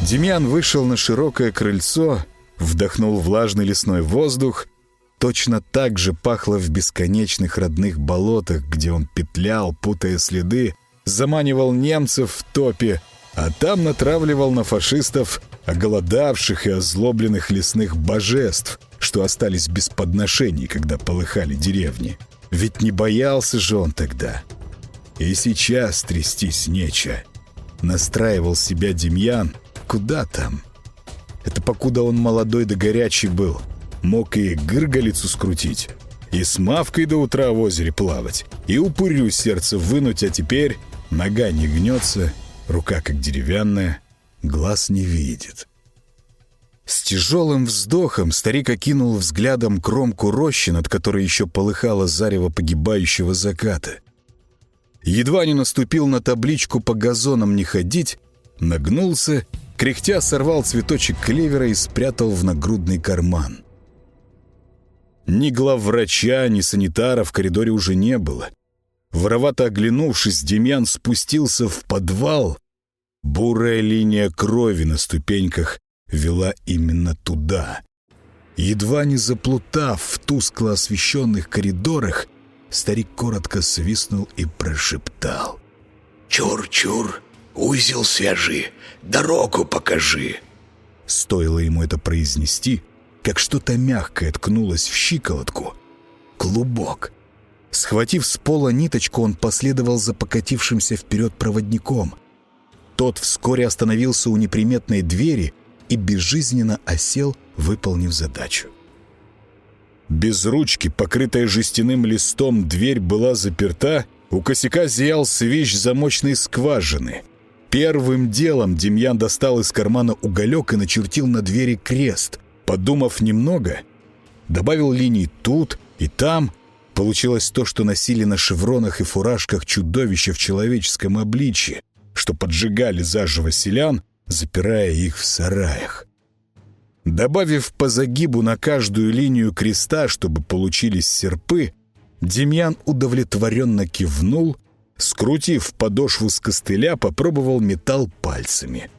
Демьян вышел на широкое крыльцо, вдохнул влажный лесной воздух. Точно так же пахло в бесконечных родных болотах, где он петлял, путая следы, заманивал немцев в топе, а там натравливал на фашистов оголодавших и озлобленных лесных божеств, что остались без подношений, когда полыхали деревни. Ведь не боялся же он тогда. И сейчас трястись нече. Настраивал себя Демьян. Куда там? Это покуда он молодой да горячий был. Мог и гыргалицу скрутить, и с мавкой до утра в озере плавать, и упырю сердце вынуть, а теперь нога не гнется, Рука как деревянная, глаз не видит. С тяжелым вздохом старик окинул взглядом кромку рощи, над которой еще полыхало зарево погибающего заката. Едва не наступил на табличку «По газонам не ходить», нагнулся, кряхтя сорвал цветочек клевера и спрятал в нагрудный карман. Ни главврача, ни санитара в коридоре уже не было. Воровато оглянувшись, Демьян спустился в подвал. Бурая линия крови на ступеньках вела именно туда. Едва не заплутав в тускло освещенных коридорах, старик коротко свистнул и прошептал. «Чур-чур, узел свяжи, дорогу покажи». Стоило ему это произнести, как что-то мягкое ткнулось в щиколотку. Клубок. Схватив с пола ниточку, он последовал за покатившимся вперед проводником. Тот вскоре остановился у неприметной двери и безжизненно осел, выполнив задачу. Без ручки, покрытая жестяным листом, дверь была заперта, у косяка зиял свищ замочной скважины. Первым делом Демьян достал из кармана уголек и начертил на двери крест. Подумав немного, добавил линий тут и там. Получилось то, что носили на шевронах и фуражках чудовища в человеческом обличье, что поджигали заживо селян, запирая их в сараях. Добавив по загибу на каждую линию креста, чтобы получились серпы, Демьян удовлетворенно кивнул, скрутив подошву с костыля, попробовал металл пальцами.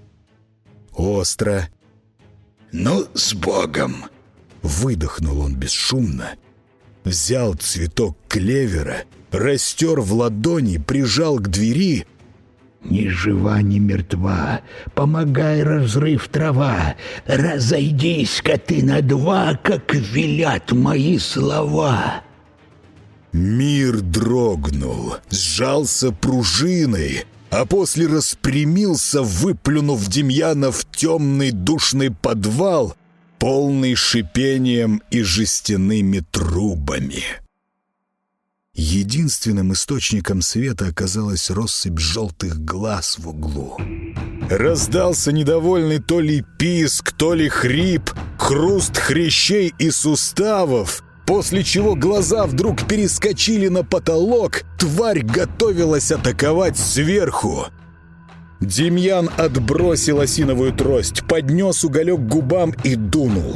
Остро. «Ну, с Богом!» Выдохнул он бесшумно, взял цветок клевера, растер в ладони, прижал к двери — ни жива, ни мертва, помогай разрыв трава, разойдись-ка ты на два, как велят мои слова. Мир дрогнул, сжался пружиной, а после распрямился, выплюнув Демьяна в темный душный подвал, полный шипением и жестяными трубами. Единственным источником света оказалась россыпь желтых глаз в углу. Раздался недовольный то ли писк, то ли хрип, хруст хрящей и суставов, после чего глаза вдруг перескочили на потолок, тварь готовилась атаковать сверху. Демьян отбросил осиновую трость, поднес уголек к губам и дунул.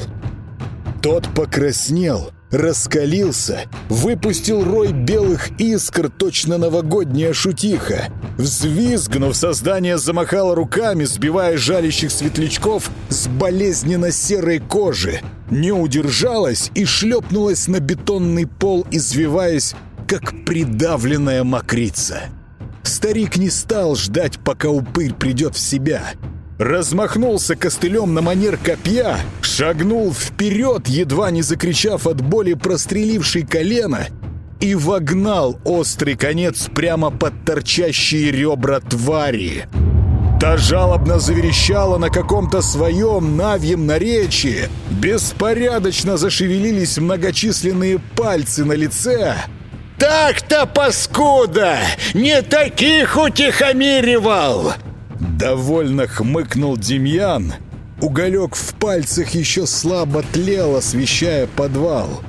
Тот покраснел — раскалился, выпустил рой белых искр, точно новогодняя шутиха. Взвизгнув, создание замахало руками, сбивая жалящих светлячков с болезненно серой кожи. Не удержалась и шлепнулась на бетонный пол, извиваясь, как придавленная мокрица. Старик не стал ждать, пока упырь придет в себя — размахнулся костылем на манер копья, шагнул вперед, едва не закричав от боли простреливший колено, и вогнал острый конец прямо под торчащие ребра твари. Та жалобно заверещала на каком-то своем навьем наречии. Беспорядочно зашевелились многочисленные пальцы на лице. «Так-то, паскуда! Не таких утихомиривал!» Довольно хмыкнул Демьян. Уголек в пальцах еще слабо тлел, освещая подвал.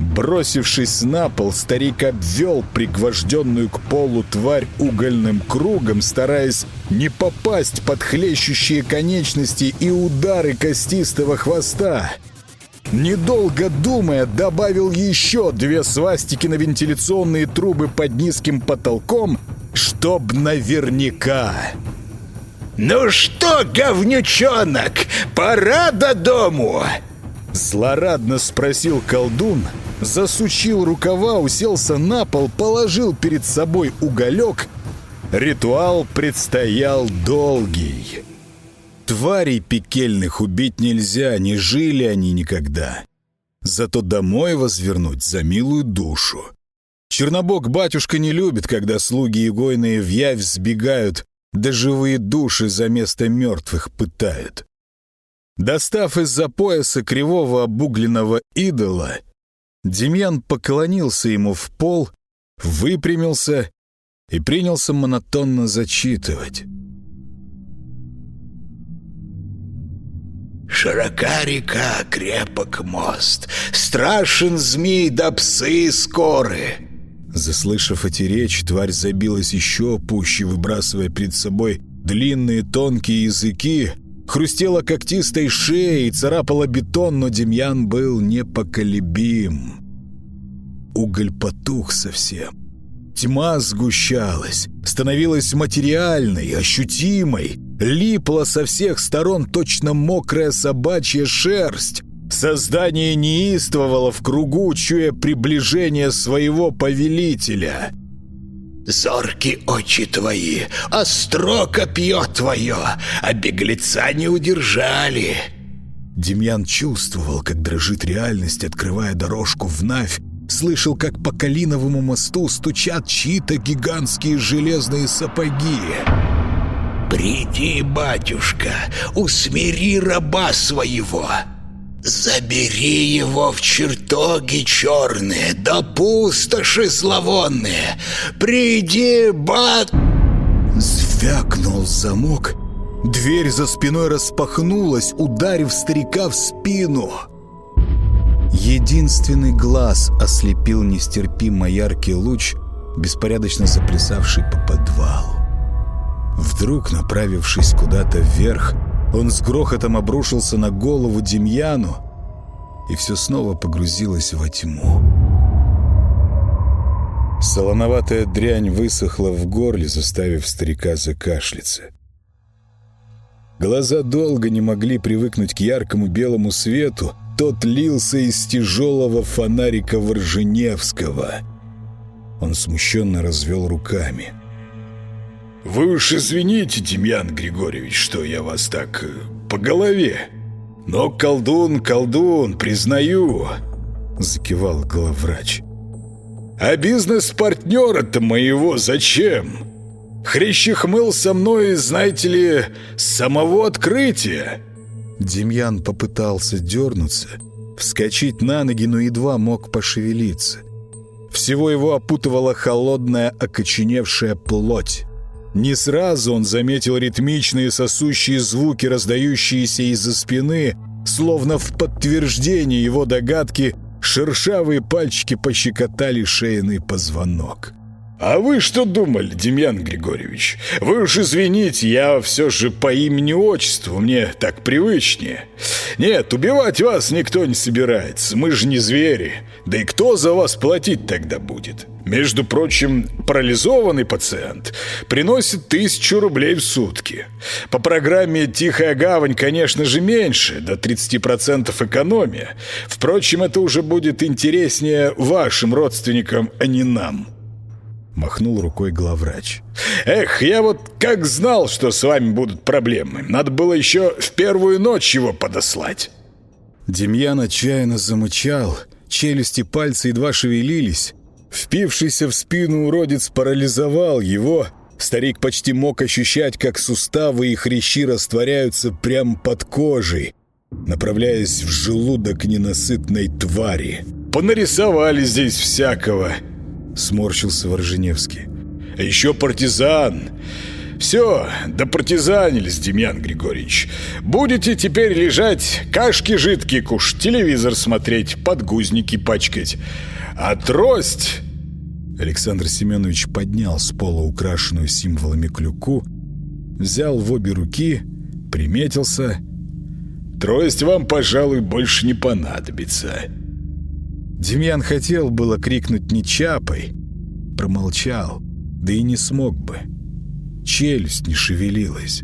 Бросившись на пол, старик обвел пригвожденную к полу тварь угольным кругом, стараясь не попасть под хлещущие конечности и удары костистого хвоста. Недолго думая, добавил еще две свастики на вентиляционные трубы под низким потолком, чтоб наверняка. «Ну что, говнючонок, пора до дому!» Злорадно спросил колдун, засучил рукава, уселся на пол, положил перед собой уголек. Ритуал предстоял долгий. Тварей пекельных убить нельзя, не жили они никогда. Зато домой возвернуть за милую душу. Чернобог батюшка не любит, когда слуги игойные в явь сбегают, да живые души за место мертвых пытают. Достав из-за пояса кривого обугленного идола, Демьян поклонился ему в пол, выпрямился и принялся монотонно зачитывать. Широка река, крепок мост, Страшен змей да псы скоры. Заслышав эти речи, тварь забилась еще пуще, выбрасывая перед собой длинные тонкие языки, хрустела когтистой шеей, царапала бетон, но Демьян был непоколебим. Уголь потух совсем. Тьма сгущалась, становилась материальной, ощутимой, липла со всех сторон точно мокрая собачья шерсть. Создание неистовало в кругу, чуя приближение своего повелителя. «Зорки очи твои, остро копье твое, а беглеца не удержали!» Демьян чувствовал, как дрожит реальность, открывая дорожку в Навь, слышал, как по Калиновому мосту стучат чьи-то гигантские железные сапоги. «Приди, батюшка, усмири раба своего!» Забери его в чертоги черные, да пустоши зловонные. Приди, бат... Звякнул замок. Дверь за спиной распахнулась, ударив старика в спину. Единственный глаз ослепил нестерпимо яркий луч, беспорядочно заплясавший по подвалу. Вдруг, направившись куда-то вверх, он с грохотом обрушился на голову Демьяну, и все снова погрузилось во тьму. Солоноватая дрянь высохла в горле, заставив старика закашляться. Глаза долго не могли привыкнуть к яркому белому свету, тот лился из тяжелого фонарика Ворженевского. Он смущенно развел руками — «Вы уж извините, Демьян Григорьевич, что я вас так э, по голове. Но колдун, колдун, признаю», — закивал главврач. «А бизнес-партнера-то моего зачем? Хрящих мыл со мной, знаете ли, с самого открытия». Демьян попытался дернуться, вскочить на ноги, но едва мог пошевелиться. Всего его опутывала холодная, окоченевшая плоть. Не сразу он заметил ритмичные сосущие звуки, раздающиеся из-за спины, словно в подтверждение его догадки шершавые пальчики пощекотали шейный позвонок. «А вы что думали, Демьян Григорьевич? Вы уж извините, я все же по имени-отчеству, мне так привычнее. Нет, убивать вас никто не собирается, мы же не звери. Да и кто за вас платить тогда будет? Между прочим, парализованный пациент приносит тысячу рублей в сутки. По программе «Тихая гавань», конечно же, меньше, до 30% экономия. Впрочем, это уже будет интереснее вашим родственникам, а не нам». Махнул рукой главврач. «Эх, я вот как знал, что с вами будут проблемы. Надо было еще в первую ночь его подослать». Демьян отчаянно замычал, челюсти пальцы едва шевелились. Впившийся в спину уродец парализовал его. Старик почти мог ощущать, как суставы и хрящи растворяются прямо под кожей, направляясь в желудок ненасытной твари. «Понарисовали здесь всякого», сморщился Ворженевский. «А еще партизан!» «Все, да партизанились, Демьян Григорьевич. Будете теперь лежать, кашки жидкие кушать, телевизор смотреть, подгузники пачкать. А трость...» Александр Семенович поднял с пола украшенную символами клюку, взял в обе руки, приметился. «Трость вам, пожалуй, больше не понадобится». Демьян хотел было крикнуть «не чапай», промолчал, да и не смог бы. Челюсть не шевелилась.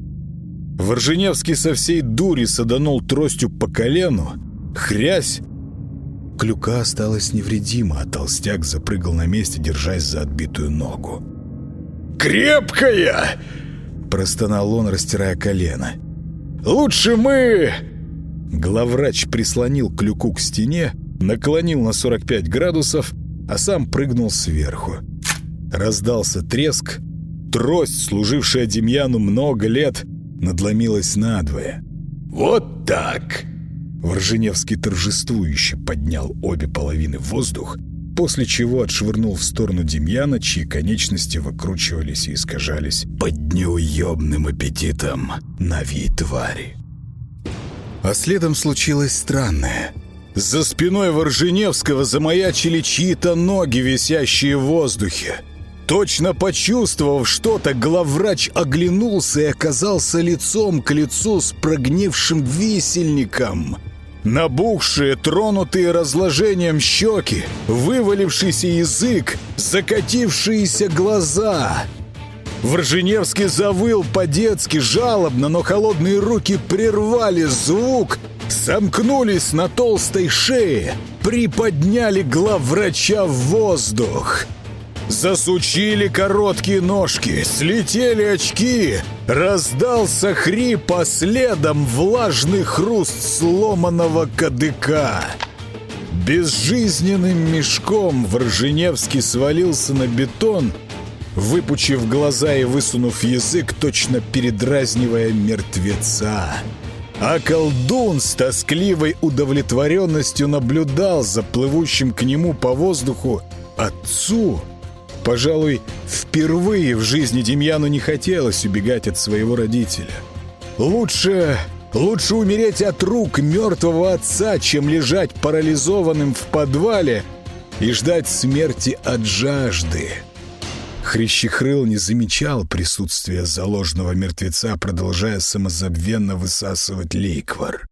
Ворженевский со всей дури саданул тростью по колену, хрясь. Клюка осталась невредима, а толстяк запрыгал на месте, держась за отбитую ногу. «Крепкая!» — простонал он, растирая колено. «Лучше мы...» Главврач прислонил клюку к стене, наклонил на 45 градусов, а сам прыгнул сверху. Раздался треск, трость, служившая Демьяну много лет, надломилась надвое. «Вот так!» Ворженевский торжествующе поднял обе половины в воздух, после чего отшвырнул в сторону Демьяна, чьи конечности выкручивались и искажались под неуемным аппетитом навьей твари. А следом случилось странное. За спиной Ворженевского замаячили чьи-то ноги, висящие в воздухе. Точно почувствовав что-то, главврач оглянулся и оказался лицом к лицу с прогнившим висельником. Набухшие, тронутые разложением щеки, вывалившийся язык, закатившиеся глаза. Ворженевский завыл по-детски жалобно, но холодные руки прервали звук, сомкнулись на толстой шее, приподняли главврача в воздух. Засучили короткие ножки, слетели очки, раздался хрип, а следом влажный хруст сломанного кадыка. Безжизненным мешком Ворженевский свалился на бетон, выпучив глаза и высунув язык, точно передразнивая мертвеца. А колдун с тоскливой удовлетворенностью наблюдал за плывущим к нему по воздуху отцу. Пожалуй, впервые в жизни Демьяну не хотелось убегать от своего родителя. Лучше... Лучше умереть от рук мертвого отца, чем лежать парализованным в подвале и ждать смерти от жажды. Хрящехрыл не замечал присутствия заложенного мертвеца, продолжая самозабвенно высасывать ликвор.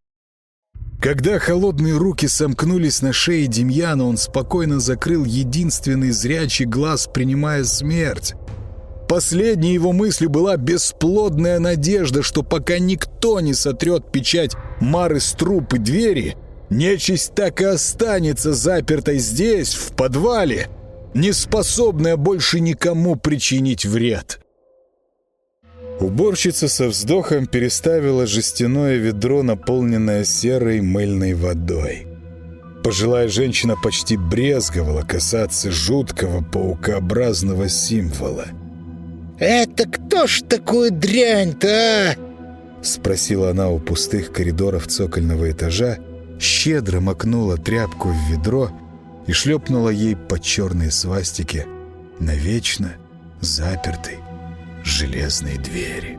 Когда холодные руки сомкнулись на шее Демьяна, он спокойно закрыл единственный зрячий глаз, принимая смерть. Последней его мыслью была бесплодная надежда, что пока никто не сотрет печать Мары с трупы двери, нечисть так и останется запертой здесь, в подвале, не способная больше никому причинить вред. Уборщица со вздохом переставила жестяное ведро, наполненное серой мыльной водой. Пожилая женщина почти брезговала касаться жуткого паукообразного символа. «Это кто ж такую дрянь-то, а?» Спросила она у пустых коридоров цокольного этажа, щедро макнула тряпку в ведро и шлепнула ей по черной свастике навечно запертой железной двери.